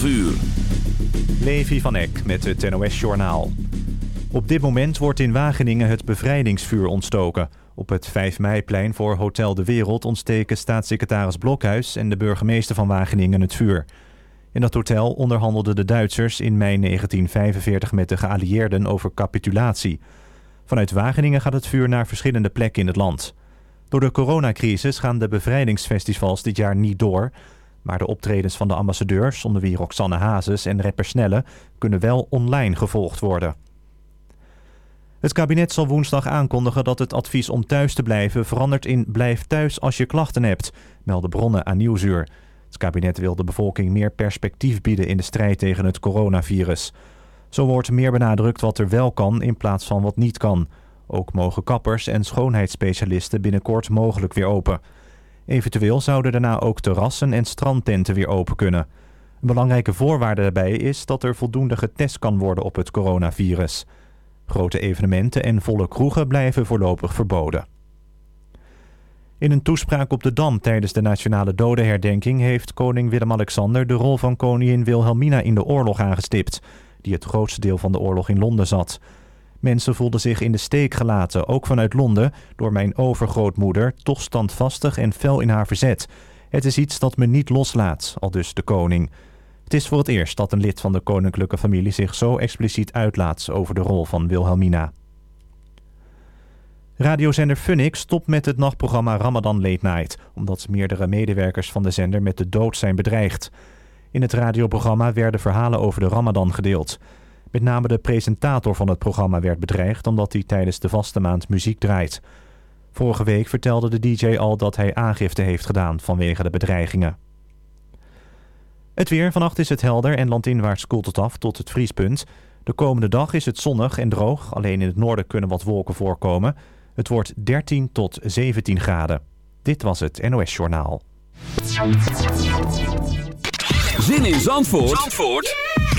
12 uur. Levi van Eck met het NOS-journaal. Op dit moment wordt in Wageningen het bevrijdingsvuur ontstoken. Op het 5 meiplein voor Hotel de Wereld ontsteken staatssecretaris Blokhuis... en de burgemeester van Wageningen het vuur. In dat hotel onderhandelden de Duitsers in mei 1945 met de geallieerden over capitulatie. Vanuit Wageningen gaat het vuur naar verschillende plekken in het land. Door de coronacrisis gaan de bevrijdingsfestivals dit jaar niet door... Maar de optredens van de ambassadeurs, onder wie Roxanne Hazes en rapper Snelle, kunnen wel online gevolgd worden. Het kabinet zal woensdag aankondigen dat het advies om thuis te blijven verandert in blijf thuis als je klachten hebt, melden bronnen aan Nieuwsuur. Het kabinet wil de bevolking meer perspectief bieden in de strijd tegen het coronavirus. Zo wordt meer benadrukt wat er wel kan in plaats van wat niet kan. Ook mogen kappers en schoonheidsspecialisten binnenkort mogelijk weer open. Eventueel zouden daarna ook terrassen en strandtenten weer open kunnen. Een belangrijke voorwaarde daarbij is dat er voldoende getest kan worden op het coronavirus. Grote evenementen en volle kroegen blijven voorlopig verboden. In een toespraak op de Dam tijdens de nationale dodenherdenking... heeft koning Willem-Alexander de rol van koningin Wilhelmina in de oorlog aangestipt... die het grootste deel van de oorlog in Londen zat... Mensen voelden zich in de steek gelaten, ook vanuit Londen, door mijn overgrootmoeder, toch standvastig en fel in haar verzet. Het is iets dat me niet loslaat, al dus de koning. Het is voor het eerst dat een lid van de koninklijke familie zich zo expliciet uitlaat over de rol van Wilhelmina. Radiozender Funix stopt met het nachtprogramma Ramadan Late Night, omdat meerdere medewerkers van de zender met de dood zijn bedreigd. In het radioprogramma werden verhalen over de Ramadan gedeeld. Met name de presentator van het programma werd bedreigd omdat hij tijdens de vaste maand muziek draait. Vorige week vertelde de DJ al dat hij aangifte heeft gedaan vanwege de bedreigingen. Het weer. Vannacht is het helder en landinwaarts koelt het af tot het vriespunt. De komende dag is het zonnig en droog. Alleen in het noorden kunnen wat wolken voorkomen. Het wordt 13 tot 17 graden. Dit was het NOS Journaal. Zin in Zandvoort, Zandvoort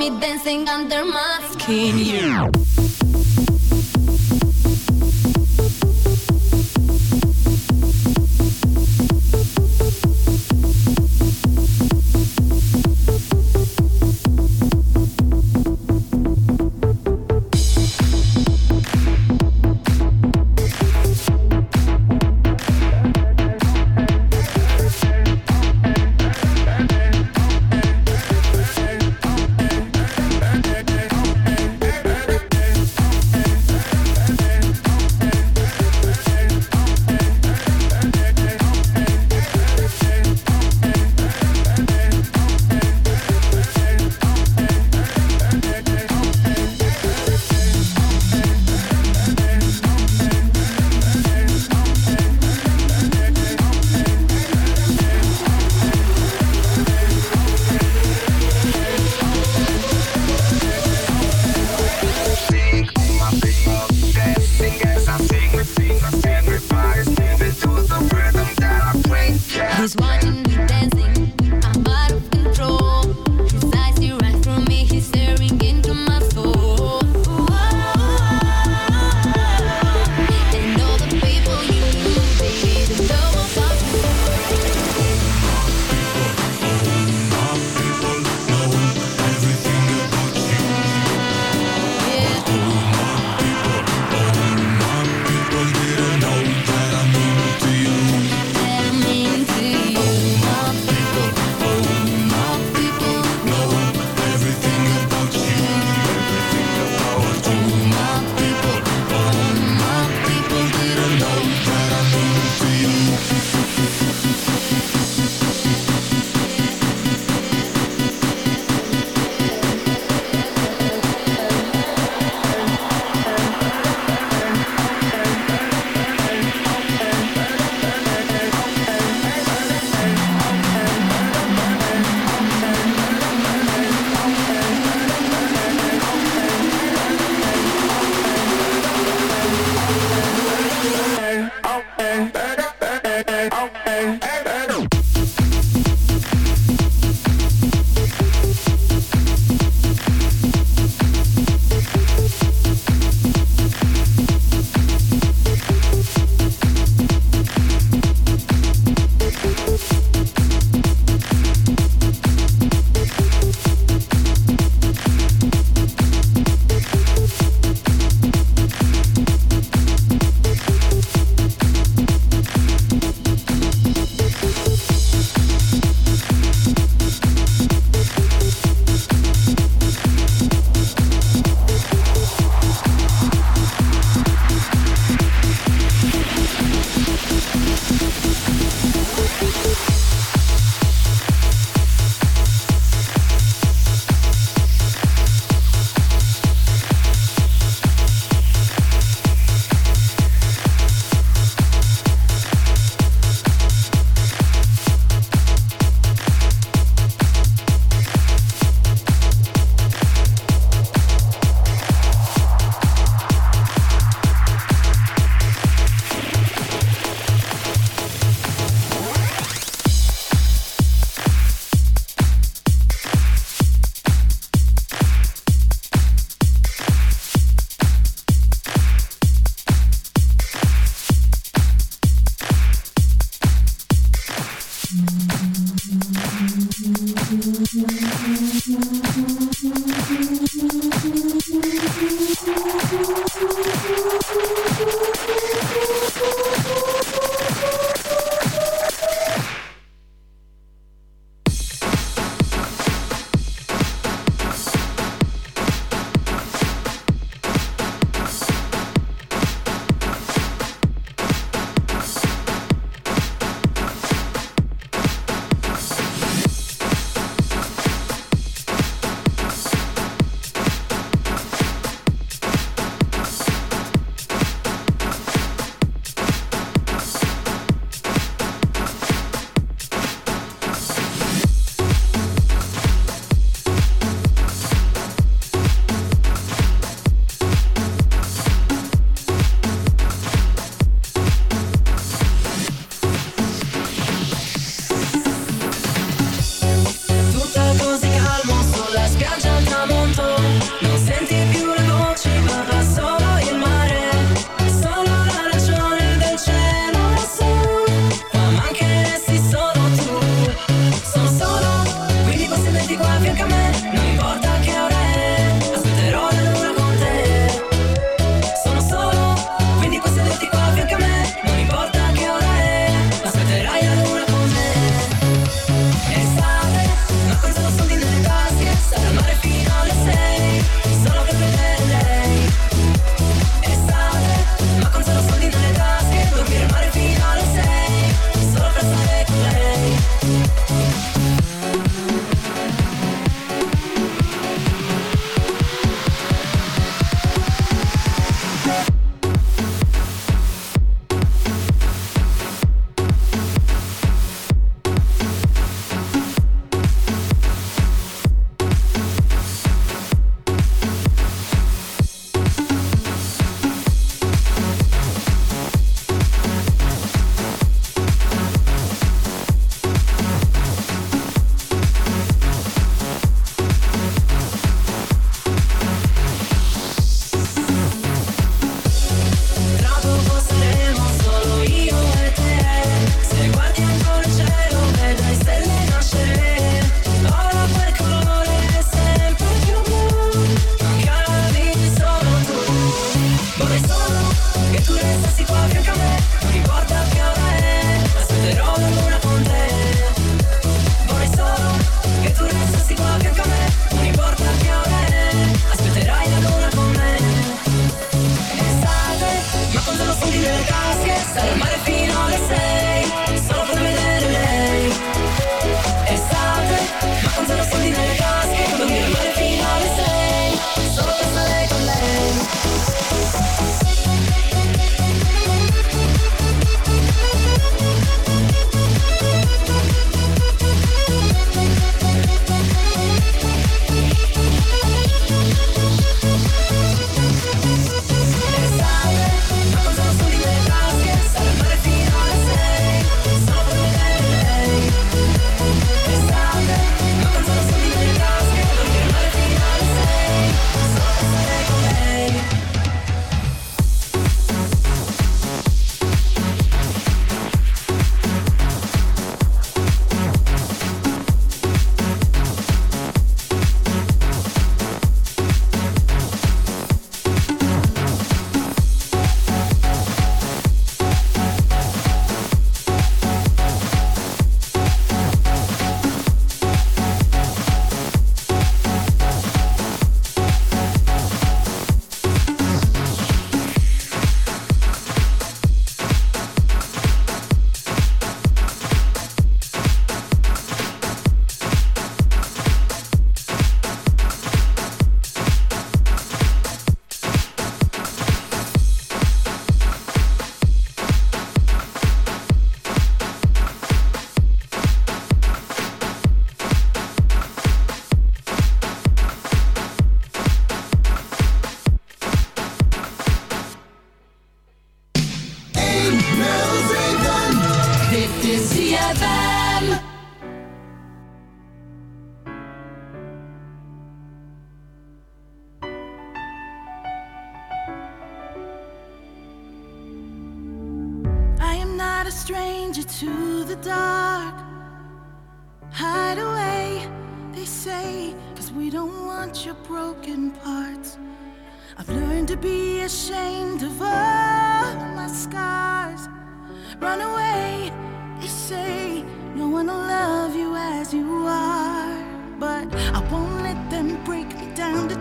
Me dancing under my skin. Yeah.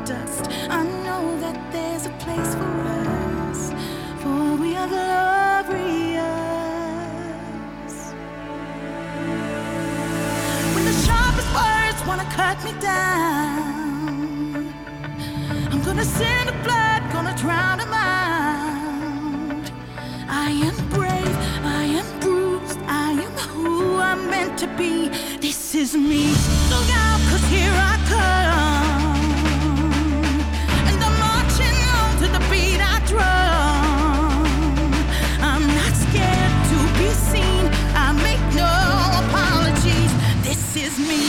Dust. I know that there's a place for us, for we are glorious. When the sharpest words wanna cut me down, I'm gonna send a blood, gonna drown them out. I am brave, I am bruised, I am who I'm meant to be. This is me. Look out, cause here I come. Is me.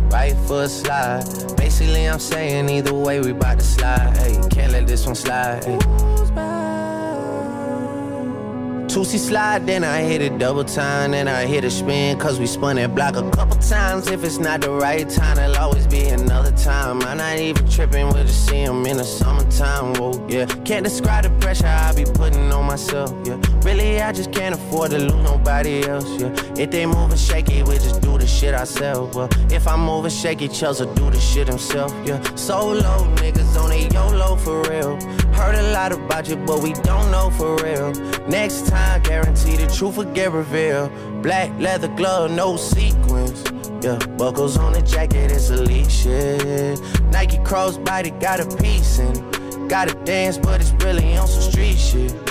right foot slide. Basically, I'm saying either way, we bout to slide. Hey, can't let this one slide. Hey. Toosie slide, then I hit it double time, then I hit a spin, cause we spun that block a couple times. If it's not the right time, there'll always be another time. I'm not even tripping, we'll just see 'em in the summertime, whoa, yeah. Can't describe the pressure I be putting on myself, yeah. Really, I just can't afford to lose nobody else, yeah. If they moving shaky, we just do the shit ourselves, well. If I'm moving shaky, Chubbs'll do the shit himself, yeah. Solo niggas on a YOLO for real. Heard a lot about you, but we don't know for real. Next time, guarantee the truth will get revealed. Black leather glove, no sequins. Yeah, buckles on the jacket, it's elite shit. Nike crossbody got a piece in it. Gotta dance, but it's really on some street shit.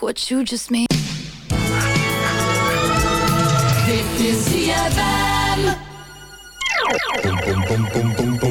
Look what you just made. Dit is ZFM. You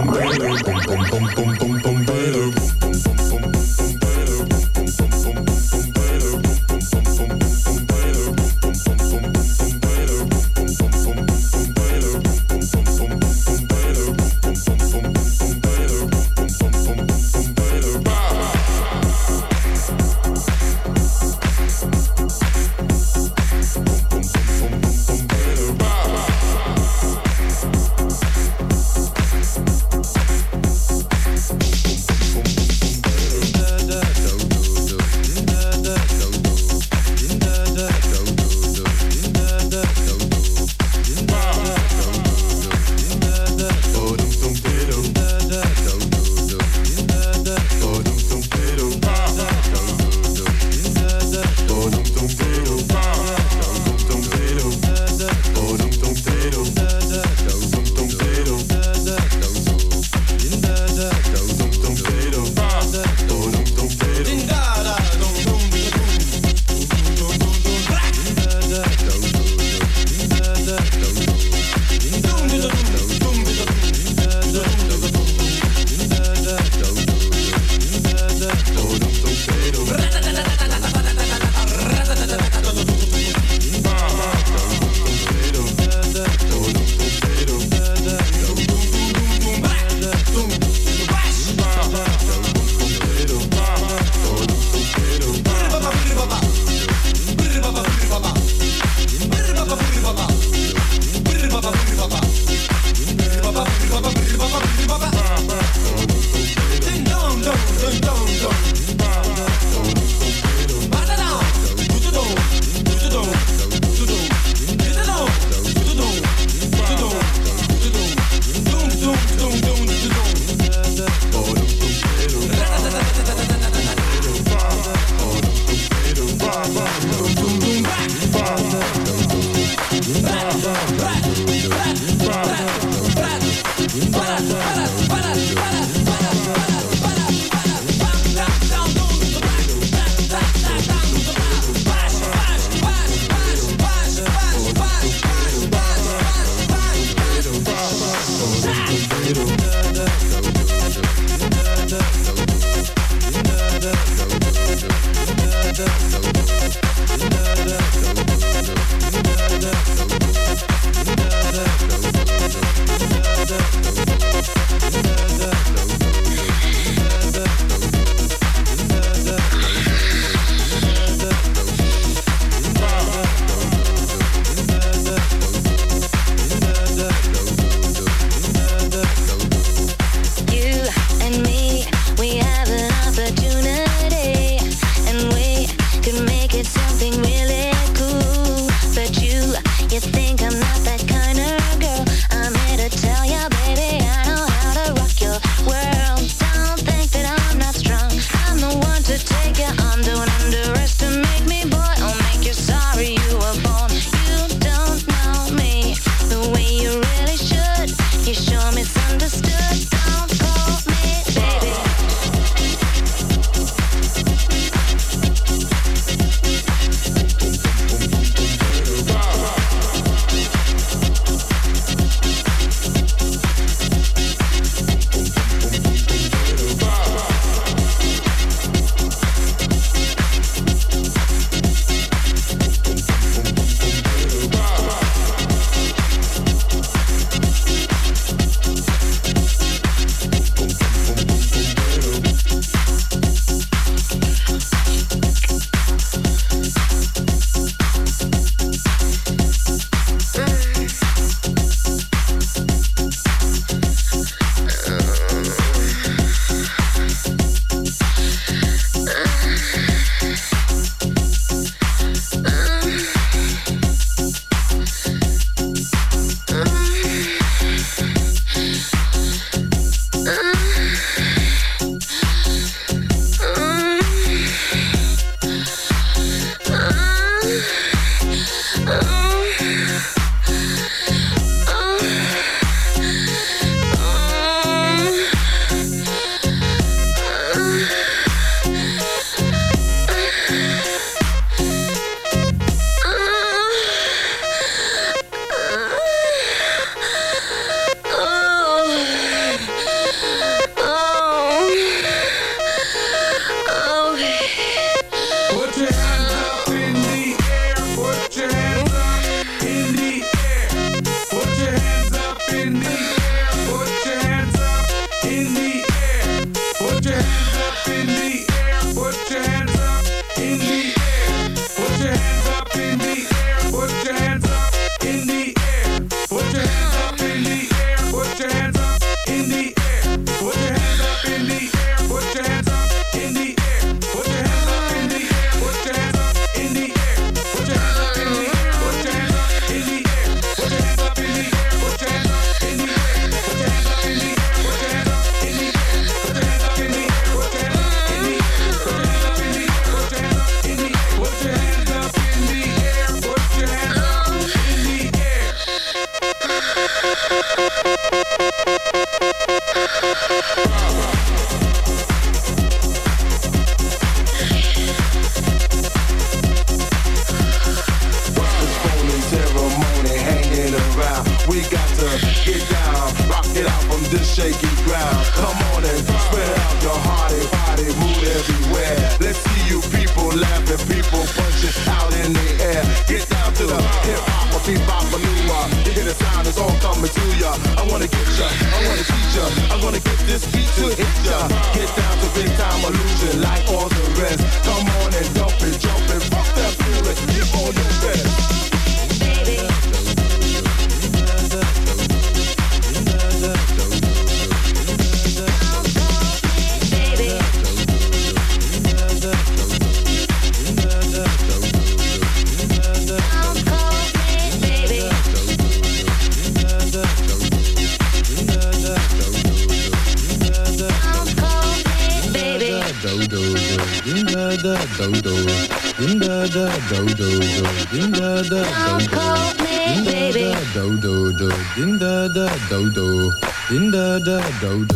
Unchain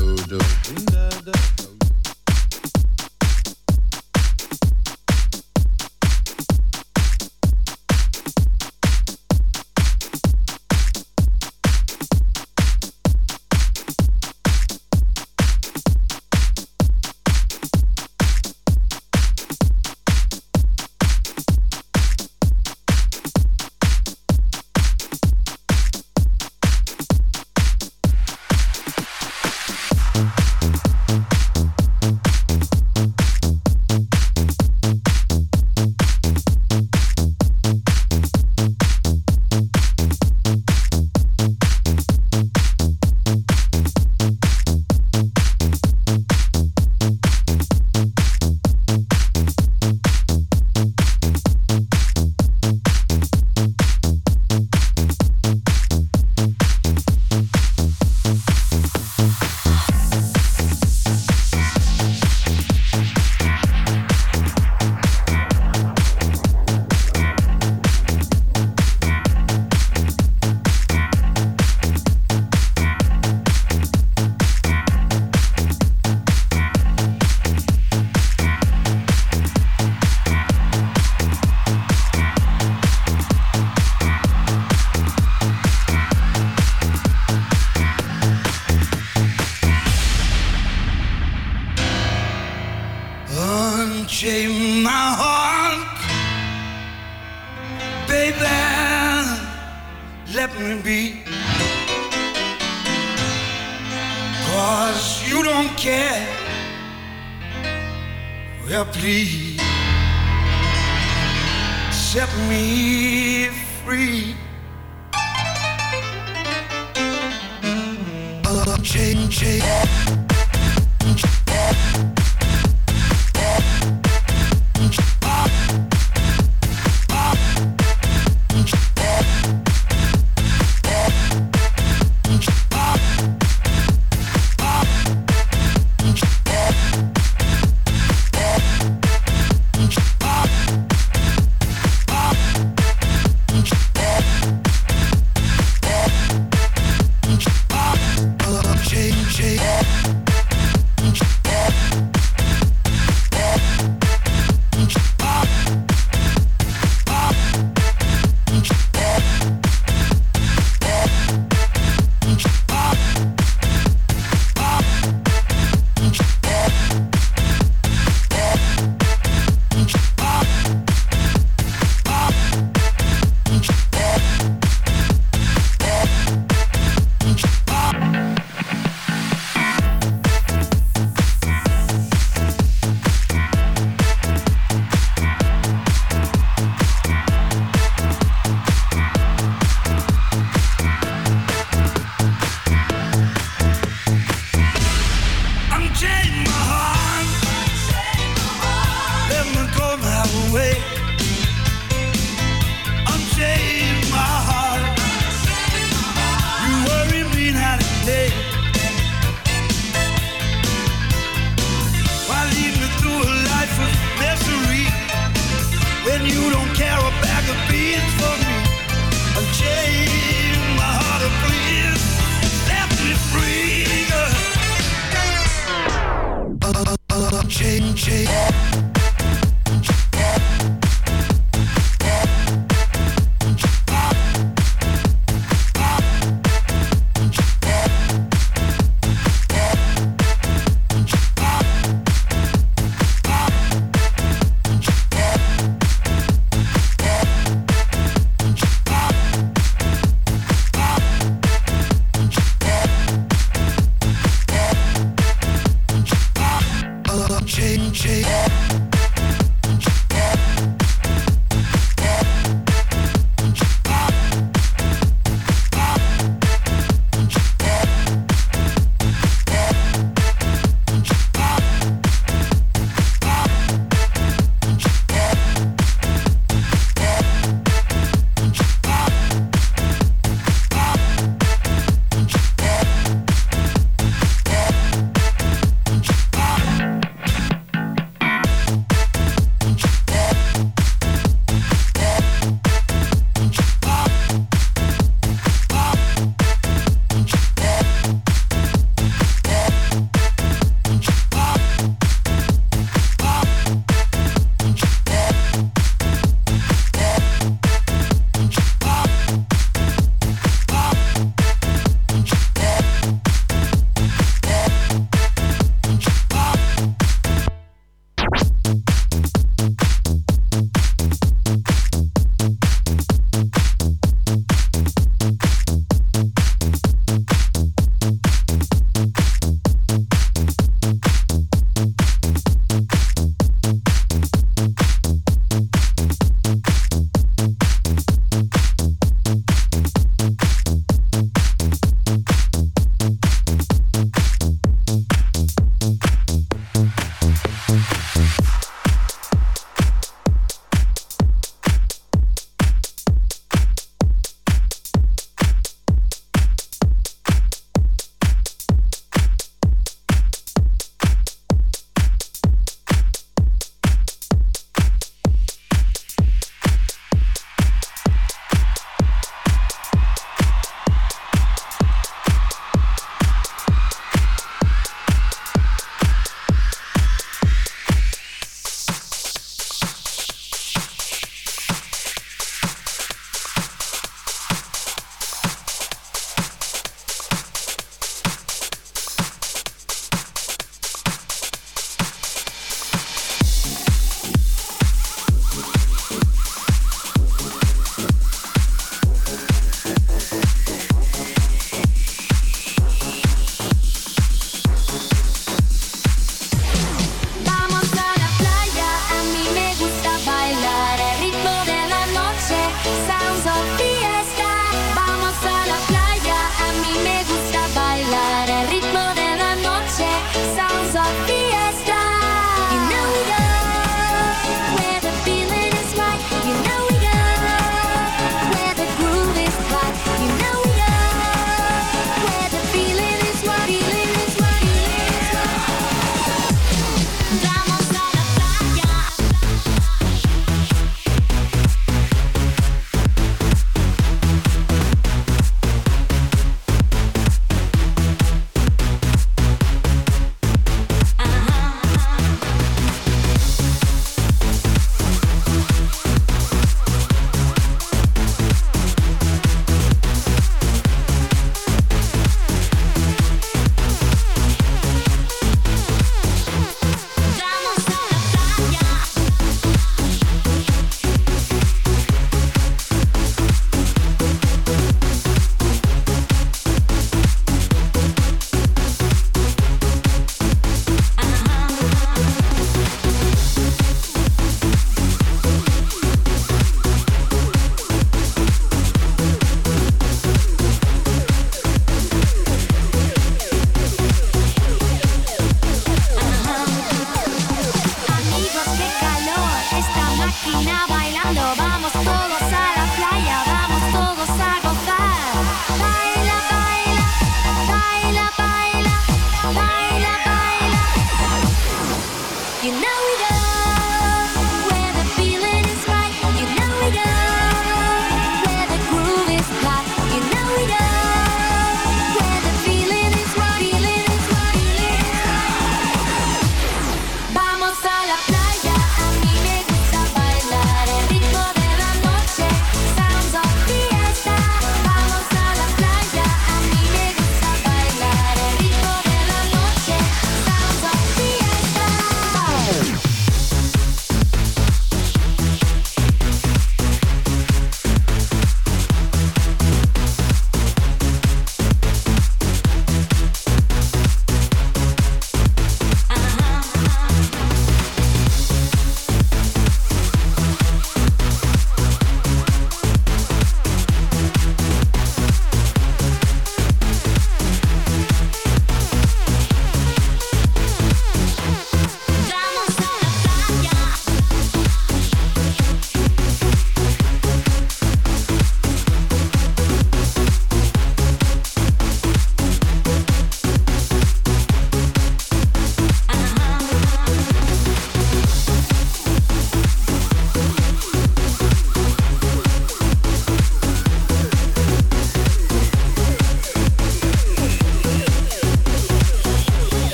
Unchain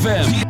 ZFM.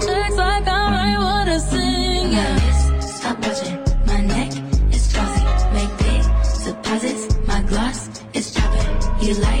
I sing. Stop watching. My neck is glossy. Make big deposits. My gloss is chopping. You like